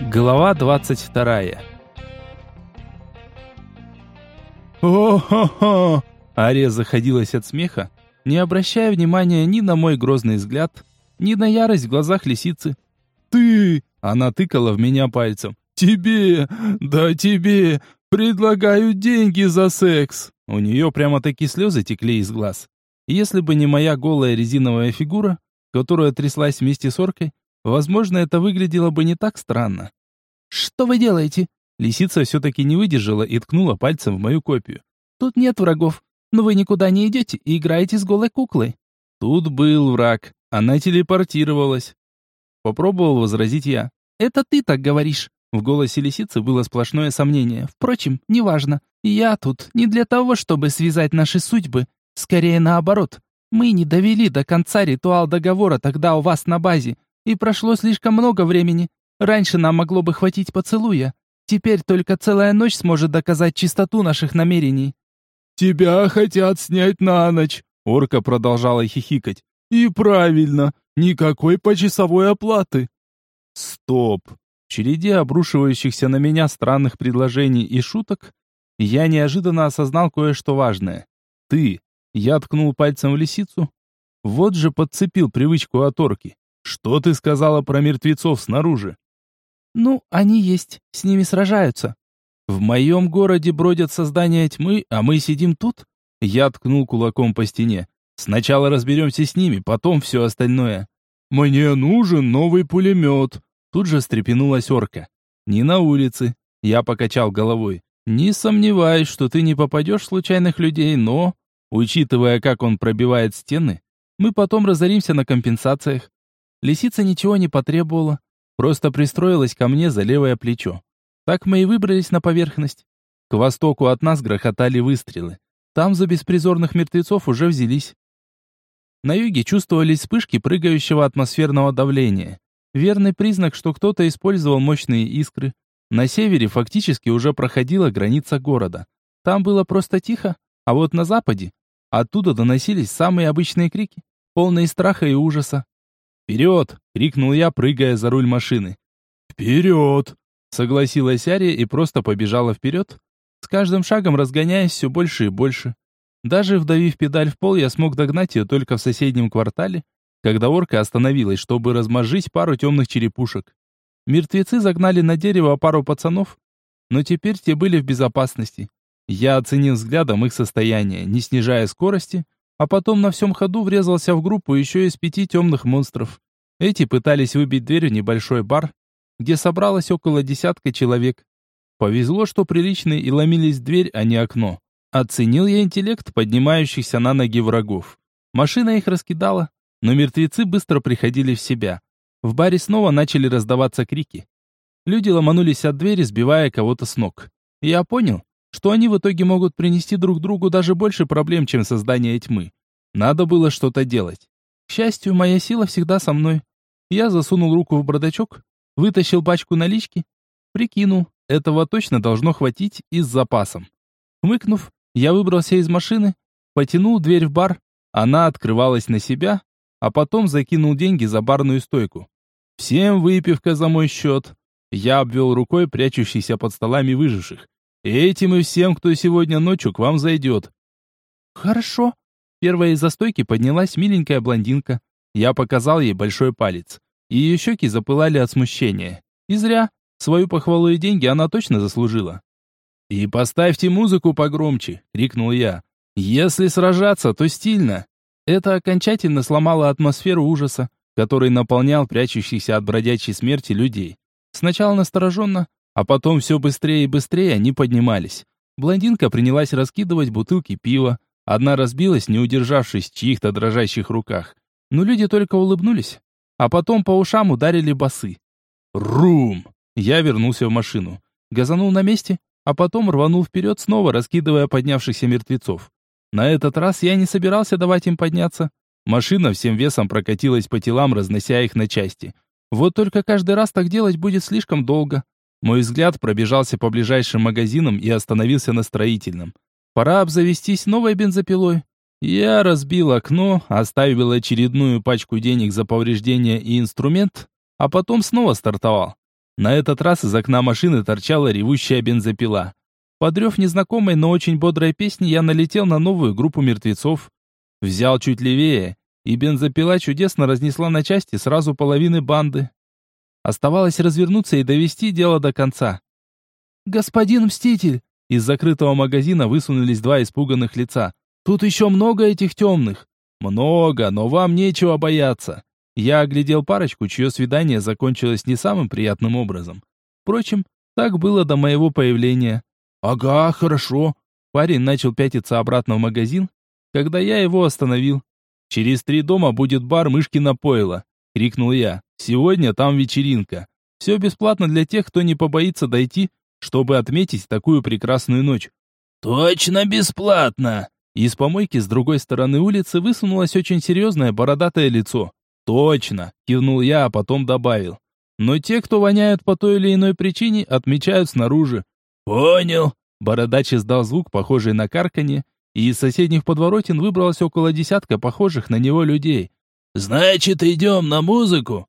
Глава 22 «О-хо-хо!» Ария заходилась от смеха, не обращая внимания ни на мой грозный взгляд, ни на ярость в глазах лисицы. «Ты!» Она тыкала в меня пальцем. «Тебе! Да тебе! Предлагаю деньги за секс!» У нее прямо такие слезы текли из глаз. Если бы не моя голая резиновая фигура, которая тряслась вместе с оркой, возможно, это выглядело бы не так странно. «Что вы делаете?» Лисица все-таки не выдержала и ткнула пальцем в мою копию. «Тут нет врагов, но вы никуда не идете и играете с голой куклой». Тут был враг. Она телепортировалась. Попробовал возразить я. «Это ты так говоришь». В голосе лисицы было сплошное сомнение. «Впрочем, неважно. Я тут не для того, чтобы связать наши судьбы. Скорее наоборот. Мы не довели до конца ритуал договора тогда у вас на базе, и прошло слишком много времени. Раньше нам могло бы хватить поцелуя. Теперь только целая ночь сможет доказать чистоту наших намерений». «Тебя хотят снять на ночь», — орка продолжала хихикать. «И правильно, никакой почасовой оплаты». «Стоп!» В череде обрушивающихся на меня странных предложений и шуток я неожиданно осознал кое-что важное. «Ты!» Я ткнул пальцем в лисицу. Вот же подцепил привычку от орки. «Что ты сказала про мертвецов снаружи?» «Ну, они есть, с ними сражаются». «В моем городе бродят создания тьмы, а мы сидим тут?» Я ткнул кулаком по стене. «Сначала разберемся с ними, потом все остальное». «Мне нужен новый пулемет», Тут же встрепенулась орка. «Не на улице». Я покачал головой. «Не сомневаюсь, что ты не попадешь в случайных людей, но, учитывая, как он пробивает стены, мы потом разоримся на компенсациях». Лисица ничего не потребовала, просто пристроилась ко мне за левое плечо. Так мы и выбрались на поверхность. К востоку от нас грохотали выстрелы. Там за беспризорных мертвецов уже взялись. На юге чувствовались вспышки прыгающего атмосферного давления. Верный признак, что кто-то использовал мощные искры. На севере фактически уже проходила граница города. Там было просто тихо, а вот на западе оттуда доносились самые обычные крики, полные страха и ужаса. «Вперед!» — крикнул я, прыгая за руль машины. «Вперед!» — согласилась Ария и просто побежала вперед, с каждым шагом разгоняясь все больше и больше. Даже вдавив педаль в пол, я смог догнать ее только в соседнем квартале, когда орка остановилась, чтобы размозжить пару темных черепушек. Мертвецы загнали на дерево пару пацанов, но теперь те были в безопасности. Я оценил взглядом их состояние, не снижая скорости, а потом на всем ходу врезался в группу еще из пяти темных монстров. Эти пытались выбить дверь в небольшой бар, где собралось около десятка человек. Повезло, что приличные и ломились дверь, а не окно. Оценил я интеллект поднимающихся на ноги врагов. Машина их раскидала, но мертвецы быстро приходили в себя. В баре снова начали раздаваться крики. Люди ломанулись от двери, сбивая кого-то с ног. Я понял, что они в итоге могут принести друг другу даже больше проблем, чем создание тьмы. Надо было что-то делать. К счастью, моя сила всегда со мной. Я засунул руку в бардачок, вытащил пачку налички, прикинул, этого точно должно хватить и с запасом. Хмыкнув, я выбрался из машины, потянул дверь в бар, она открывалась на себя, а потом закинул деньги за барную стойку. «Всем выпивка за мой счет!» Я обвел рукой прячущихся под столами выживших. «Этим и всем, кто сегодня ночью к вам зайдет». «Хорошо». Первая из застойки поднялась миленькая блондинка. Я показал ей большой палец. Ее щеки запылали от смущения. И зря. Свою похвалу и деньги она точно заслужила. «И поставьте музыку погромче!» — крикнул я. «Если сражаться, то стильно!» Это окончательно сломало атмосферу ужаса, который наполнял прячущихся от бродячей смерти людей. Сначала настороженно, а потом все быстрее и быстрее они поднимались. Блондинка принялась раскидывать бутылки пива. Одна разбилась, не удержавшись в чьих-то дрожащих руках. Но люди только улыбнулись, а потом по ушам ударили басы. Рум! Я вернулся в машину. Газанул на месте, а потом рванул вперед, снова раскидывая поднявшихся мертвецов. На этот раз я не собирался давать им подняться. Машина всем весом прокатилась по телам, разнося их на части. Вот только каждый раз так делать будет слишком долго. Мой взгляд пробежался по ближайшим магазинам и остановился на строительном. Пора обзавестись новой бензопилой. Я разбил окно, оставил очередную пачку денег за повреждение и инструмент, а потом снова стартовал. На этот раз из окна машины торчала ревущая бензопила. Подрев незнакомой, но очень бодрой песни, я налетел на новую группу мертвецов. Взял чуть левее, и бензопила чудесно разнесла на части сразу половины банды. Оставалось развернуться и довести дело до конца. «Господин Мститель!» Из закрытого магазина высунулись два испуганных лица. «Тут еще много этих темных!» «Много, но вам нечего бояться!» Я оглядел парочку, чье свидание закончилось не самым приятным образом. Впрочем, так было до моего появления. «Ага, хорошо». Парень начал пятиться обратно в магазин, когда я его остановил. «Через три дома будет бар Мышкина Пойла», — крикнул я. «Сегодня там вечеринка. Все бесплатно для тех, кто не побоится дойти, чтобы отметить такую прекрасную ночь». «Точно бесплатно!» Из помойки с другой стороны улицы высунулось очень серьезное бородатое лицо. «Точно!» — кивнул я, а потом добавил. «Но те, кто воняют по той или иной причине, отмечают снаружи. «Понял!» Бородач издал звук, похожий на карканье, и из соседних подворотен выбралось около десятка похожих на него людей. «Значит, идем на музыку?»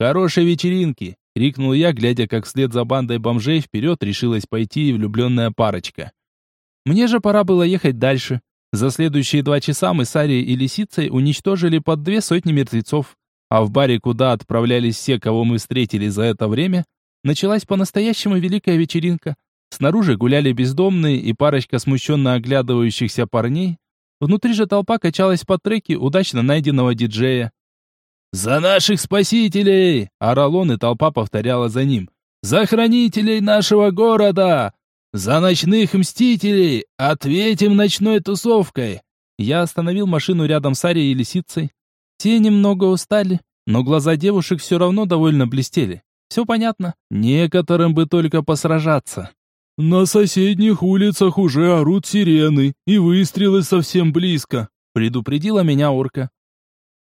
«Хорошей вечеринки!» — крикнул я, глядя, как вслед за бандой бомжей вперед решилась пойти и влюбленная парочка. Мне же пора было ехать дальше. За следующие два часа мы с Арией и Лисицей уничтожили под две сотни мертвецов, а в баре, куда отправлялись все, кого мы встретили за это время, началась по-настоящему великая вечеринка, Снаружи гуляли бездомные и парочка смущенно оглядывающихся парней. Внутри же толпа качалась по треке удачно найденного диджея. «За наших спасителей!» — орал он, и толпа повторяла за ним. «За хранителей нашего города! За ночных мстителей! Ответим ночной тусовкой!» Я остановил машину рядом с Арией и Лисицей. Те немного устали, но глаза девушек все равно довольно блестели. Все понятно. Некоторым бы только посражаться. «На соседних улицах уже орут сирены, и выстрелы совсем близко», — предупредила меня орка.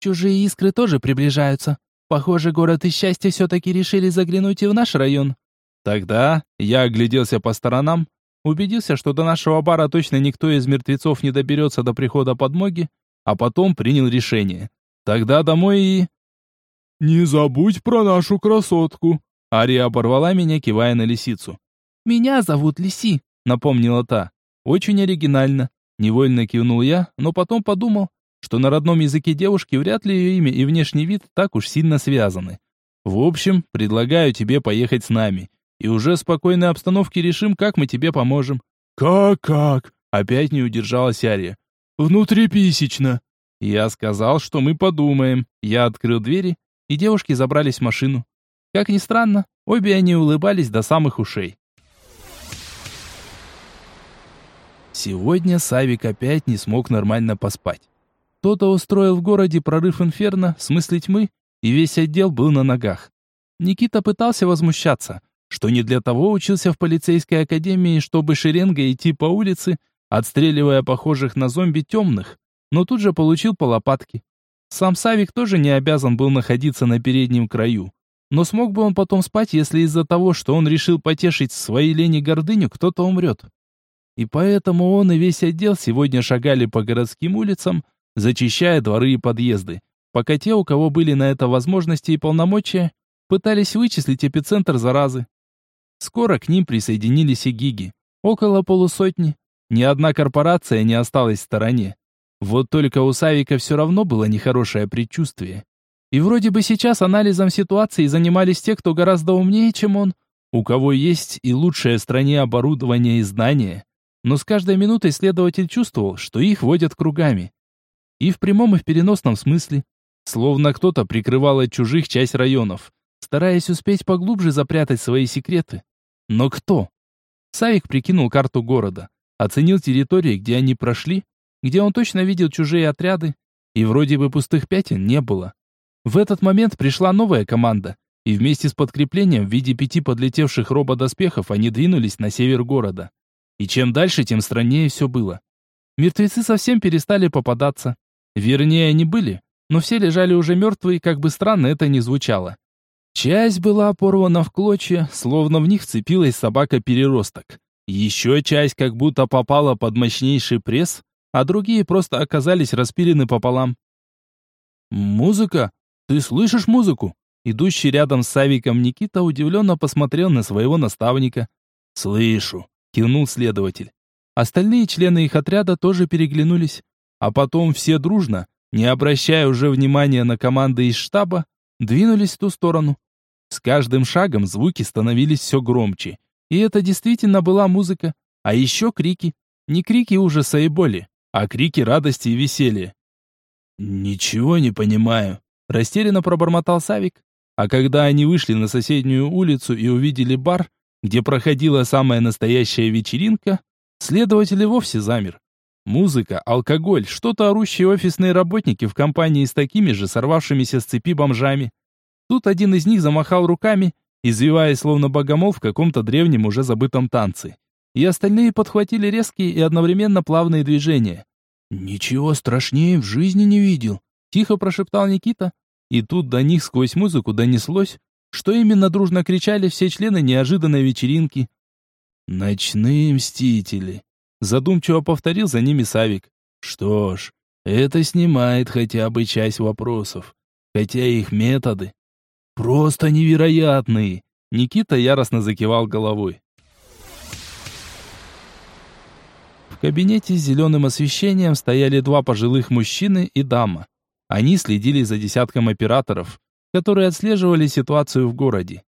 «Чужие искры тоже приближаются. Похоже, город и счастье все-таки решили заглянуть и в наш район». Тогда я огляделся по сторонам, убедился, что до нашего бара точно никто из мертвецов не доберется до прихода подмоги, а потом принял решение. Тогда домой и... «Не забудь про нашу красотку!» Ария оборвала меня, кивая на лисицу. «Меня зовут Лиси», — напомнила та. «Очень оригинально». Невольно кивнул я, но потом подумал, что на родном языке девушки вряд ли ее имя и внешний вид так уж сильно связаны. В общем, предлагаю тебе поехать с нами, и уже в спокойной обстановке решим, как мы тебе поможем». «Как-как?» — опять не удержалась Ария. «Внутриписечно». Я сказал, что мы подумаем. Я открыл двери, и девушки забрались в машину. Как ни странно, обе они улыбались до самых ушей. Сегодня Савик опять не смог нормально поспать. Кто-то устроил в городе прорыв инферно, в смысле тьмы, и весь отдел был на ногах. Никита пытался возмущаться, что не для того учился в полицейской академии, чтобы шеренгой идти по улице, отстреливая похожих на зомби темных, но тут же получил по лопатке. Сам Савик тоже не обязан был находиться на переднем краю. Но смог бы он потом спать, если из-за того, что он решил потешить своей лени гордыню, кто-то умрет. И поэтому он и весь отдел сегодня шагали по городским улицам, зачищая дворы и подъезды, пока те, у кого были на это возможности и полномочия, пытались вычислить эпицентр заразы. Скоро к ним присоединились и гиги. Около полусотни. Ни одна корпорация не осталась в стороне. Вот только у Савика все равно было нехорошее предчувствие. И вроде бы сейчас анализом ситуации занимались те, кто гораздо умнее, чем он, у кого есть и лучшее в стране оборудование и знания но с каждой минутой следователь чувствовал, что их водят кругами. И в прямом, и в переносном смысле. Словно кто-то прикрывал от чужих часть районов, стараясь успеть поглубже запрятать свои секреты. Но кто? Савик прикинул карту города, оценил территории, где они прошли, где он точно видел чужие отряды, и вроде бы пустых пятен не было. В этот момент пришла новая команда, и вместе с подкреплением в виде пяти подлетевших рободоспехов они двинулись на север города. И чем дальше, тем страннее все было. Мертвецы совсем перестали попадаться. Вернее, они были, но все лежали уже мертвые, как бы странно это ни звучало. Часть была порвана в клочья, словно в них вцепилась собака-переросток. Еще часть как будто попала под мощнейший пресс, а другие просто оказались распилены пополам. «Музыка? Ты слышишь музыку?» Идущий рядом с Савиком Никита удивленно посмотрел на своего наставника. «Слышу», — кивнул следователь. Остальные члены их отряда тоже переглянулись, а потом все дружно, не обращая уже внимания на команды из штаба, двинулись в ту сторону. С каждым шагом звуки становились все громче, и это действительно была музыка, а еще крики. Не крики ужаса и боли, а крики радости и веселья. «Ничего не понимаю», — растерянно пробормотал Савик. А когда они вышли на соседнюю улицу и увидели бар, где проходила самая настоящая вечеринка, следователь вовсе замер. Музыка, алкоголь, что-то орущие офисные работники в компании с такими же сорвавшимися с цепи бомжами. Тут один из них замахал руками, извиваясь словно богомол в каком-то древнем уже забытом танце. И остальные подхватили резкие и одновременно плавные движения. «Ничего страшнее в жизни не видел», — тихо прошептал Никита. И тут до них сквозь музыку донеслось, что именно дружно кричали все члены неожиданной вечеринки. «Ночные мстители», — задумчиво повторил за ними Савик. «Что ж, это снимает хотя бы часть вопросов, хотя их методы просто невероятные». Никита яростно закивал головой. В кабинете с зеленым освещением стояли два пожилых мужчины и дама. Они следили за десятком операторов, которые отслеживали ситуацию в городе.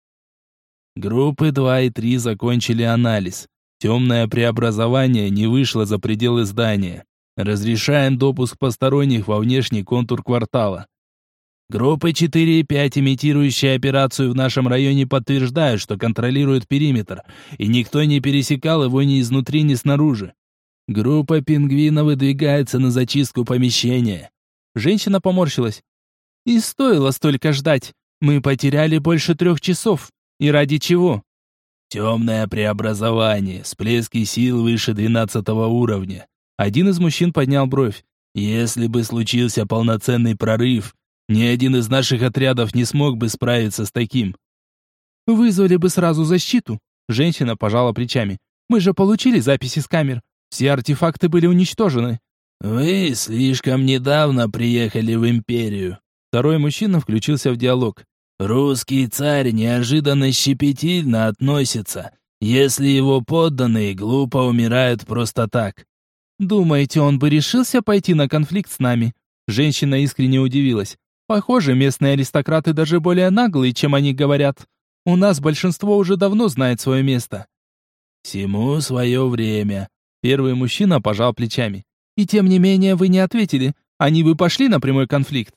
Группы 2 и 3 закончили анализ. Темное преобразование не вышло за пределы здания. Разрешаем допуск посторонних во внешний контур квартала. Группы 4 и 5, имитирующие операцию в нашем районе, подтверждают, что контролируют периметр, и никто не пересекал его ни изнутри, ни снаружи. Группа пингвина выдвигается на зачистку помещения. Женщина поморщилась. И стоило столько ждать. Мы потеряли больше трех часов. И ради чего? Темное преобразование, всплески сил выше двенадцатого уровня. Один из мужчин поднял бровь. Если бы случился полноценный прорыв, ни один из наших отрядов не смог бы справиться с таким. Вызвали бы сразу защиту. Женщина пожала плечами. Мы же получили записи с камер. Все артефакты были уничтожены. «Вы слишком недавно приехали в Империю». Второй мужчина включился в диалог. «Русский царь неожиданно щепетильно относится, если его подданные глупо умирают просто так». «Думаете, он бы решился пойти на конфликт с нами?» Женщина искренне удивилась. «Похоже, местные аристократы даже более наглые, чем они говорят. У нас большинство уже давно знает свое место». «Всему свое время». Первый мужчина пожал плечами. И тем не менее вы не ответили. Они бы пошли на прямой конфликт.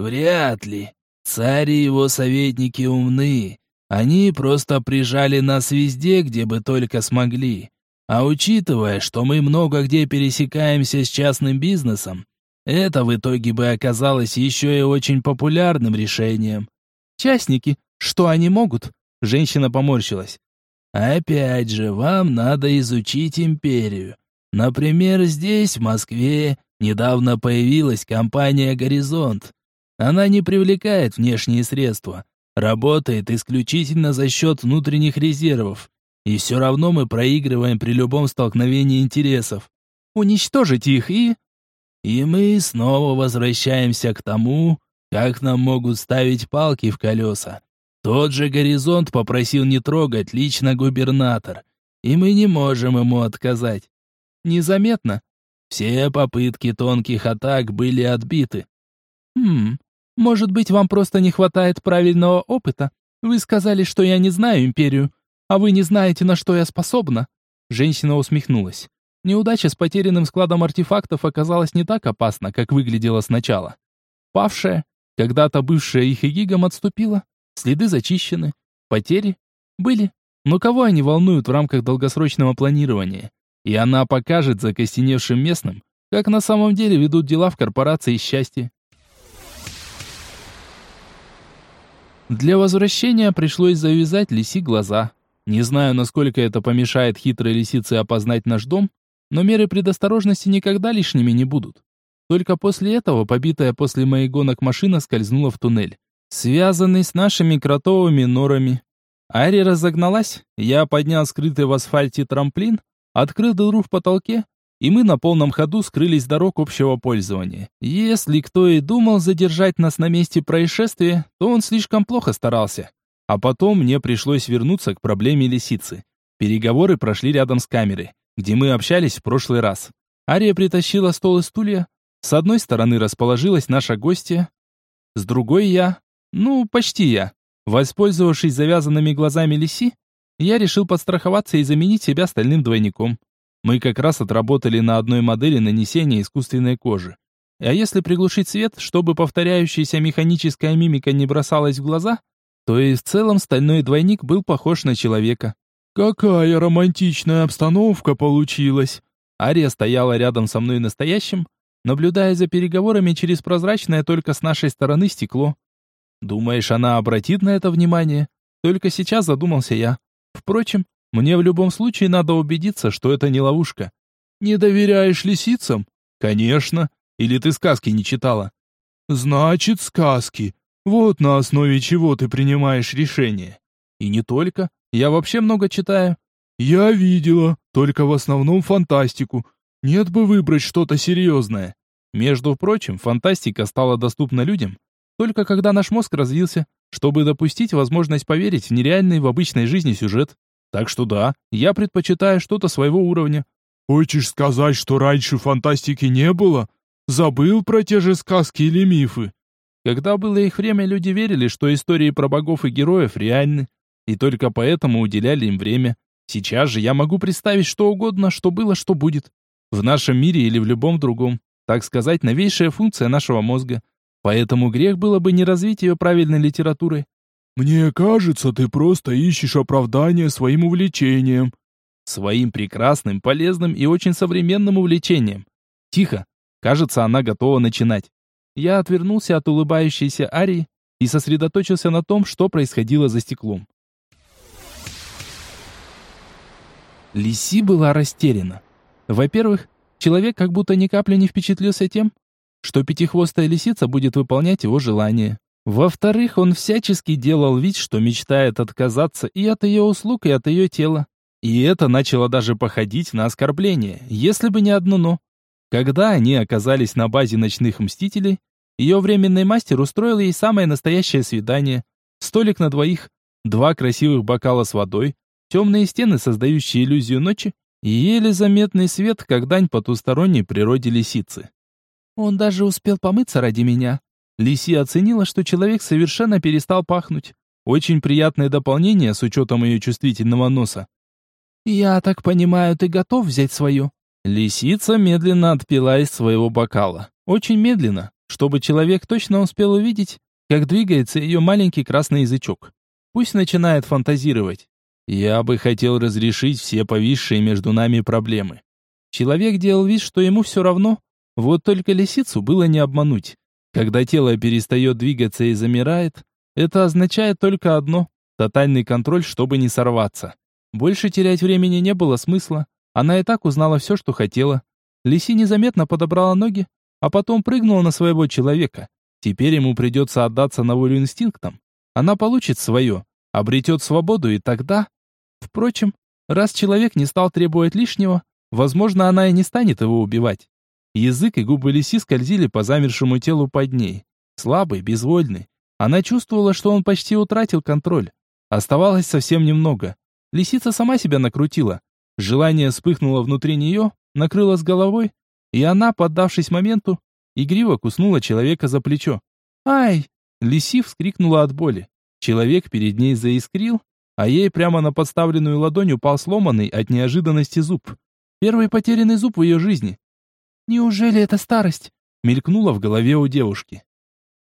Вряд ли. Царь и его советники умны. Они просто прижали нас везде, где бы только смогли. А учитывая, что мы много где пересекаемся с частным бизнесом, это в итоге бы оказалось еще и очень популярным решением. Частники, что они могут? Женщина поморщилась. Опять же, вам надо изучить империю. Например, здесь, в Москве, недавно появилась компания «Горизонт». Она не привлекает внешние средства, работает исключительно за счет внутренних резервов. И все равно мы проигрываем при любом столкновении интересов. Уничтожить их и... И мы снова возвращаемся к тому, как нам могут ставить палки в колеса. Тот же горизонт попросил не трогать лично губернатор, и мы не можем ему отказать. Незаметно. Все попытки тонких атак были отбиты. Хм, может быть, вам просто не хватает правильного опыта? Вы сказали, что я не знаю империю, а вы не знаете, на что я способна. Женщина усмехнулась. Неудача с потерянным складом артефактов оказалась не так опасна, как выглядела сначала. Павшая, когда-то бывшая их игигом отступила, следы зачищены, потери были. Но кого они волнуют в рамках долгосрочного планирования? и она покажет закостеневшим местным, как на самом деле ведут дела в корпорации счастья. Для возвращения пришлось завязать лиси глаза. Не знаю, насколько это помешает хитрой лисице опознать наш дом, но меры предосторожности никогда лишними не будут. Только после этого побитая после моих гонок машина скользнула в туннель, связанный с нашими кротовыми норами. Ари разогналась, я поднял скрытый в асфальте трамплин, открыл дыру в потолке и мы на полном ходу скрылись с дорог общего пользования. Если кто и думал задержать нас на месте происшествия, то он слишком плохо старался. А потом мне пришлось вернуться к проблеме лисицы. Переговоры прошли рядом с камерой, где мы общались в прошлый раз. Ария притащила стол и стулья. С одной стороны расположилась наша гостья, с другой я. Ну, почти я. Воспользовавшись завязанными глазами лиси, я решил подстраховаться и заменить себя стальным двойником. Мы как раз отработали на одной модели нанесения искусственной кожи. А если приглушить свет, чтобы повторяющаяся механическая мимика не бросалась в глаза, то и в целом стальной двойник был похож на человека. «Какая романтичная обстановка получилась!» Ария стояла рядом со мной настоящим, наблюдая за переговорами через прозрачное только с нашей стороны стекло. Думаешь, она обратит на это внимание? Только сейчас задумался я. Впрочем, мне в любом случае надо убедиться, что это не ловушка. Не доверяешь лисицам? Конечно. Или ты сказки не читала? Значит, сказки. Вот на основе чего ты принимаешь решение. И не только. Я вообще много читаю. Я видела, только в основном фантастику. Нет бы выбрать что-то серьезное. Между прочим, фантастика стала доступна людям только когда наш мозг развился, чтобы допустить возможность поверить в нереальный в обычной жизни сюжет. Так что да, я предпочитаю что-то своего уровня. Хочешь сказать, что раньше фантастики не было? Забыл про те же сказки или мифы? Когда было их время, люди верили, что истории про богов и героев реальны, и только поэтому уделяли им время. Сейчас же я могу представить что угодно, что было, что будет. В нашем мире или в любом другом. Так сказать, новейшая функция нашего мозга. Поэтому грех было бы не развить ее правильной литературой. Мне кажется, ты просто ищешь оправдание своим увлечением. Своим прекрасным, полезным и очень современным увлечением. Тихо. Кажется, она готова начинать. Я отвернулся от улыбающейся Арии и сосредоточился на том, что происходило за стеклом. Лиси была растеряна. Во-первых, человек как будто ни капли не впечатлился тем, что пятихвостая лисица будет выполнять его желания. Во-вторых, он всячески делал вид, что мечтает отказаться и от ее услуг, и от ее тела. И это начало даже походить на оскорбление, если бы не одно «но». Когда они оказались на базе ночных мстителей, ее временный мастер устроил ей самое настоящее свидание. Столик на двоих, два красивых бокала с водой, темные стены, создающие иллюзию ночи, и еле заметный свет, как дань потусторонней природе лисицы. Он даже успел помыться ради меня. Лиси оценила, что человек совершенно перестал пахнуть. Очень приятное дополнение с учетом ее чувствительного носа. «Я так понимаю, ты готов взять свое?» Лисица медленно отпила из своего бокала. Очень медленно, чтобы человек точно успел увидеть, как двигается ее маленький красный язычок. Пусть начинает фантазировать. Я бы хотел разрешить все повисшие между нами проблемы. Человек делал вид, что ему все равно, вот только лисицу было не обмануть. Когда тело перестает двигаться и замирает, это означает только одно – тотальный контроль, чтобы не сорваться. Больше терять времени не было смысла. Она и так узнала все, что хотела. Лиси незаметно подобрала ноги, а потом прыгнула на своего человека. Теперь ему придется отдаться на волю инстинктам. Она получит свое, обретет свободу и тогда... Впрочем, раз человек не стал требовать лишнего, возможно, она и не станет его убивать. Язык и губы лиси скользили по замершему телу под ней. Слабый, безвольный. Она чувствовала, что он почти утратил контроль. Оставалось совсем немного. Лисица сама себя накрутила. Желание вспыхнуло внутри нее, накрыло с головой, и она, поддавшись моменту, игриво куснула человека за плечо. «Ай!» Лиси вскрикнула от боли. Человек перед ней заискрил, а ей прямо на подставленную ладонь упал сломанный от неожиданности зуб. Первый потерянный зуб в ее жизни. «Неужели это старость?» мелькнуло в голове у девушки.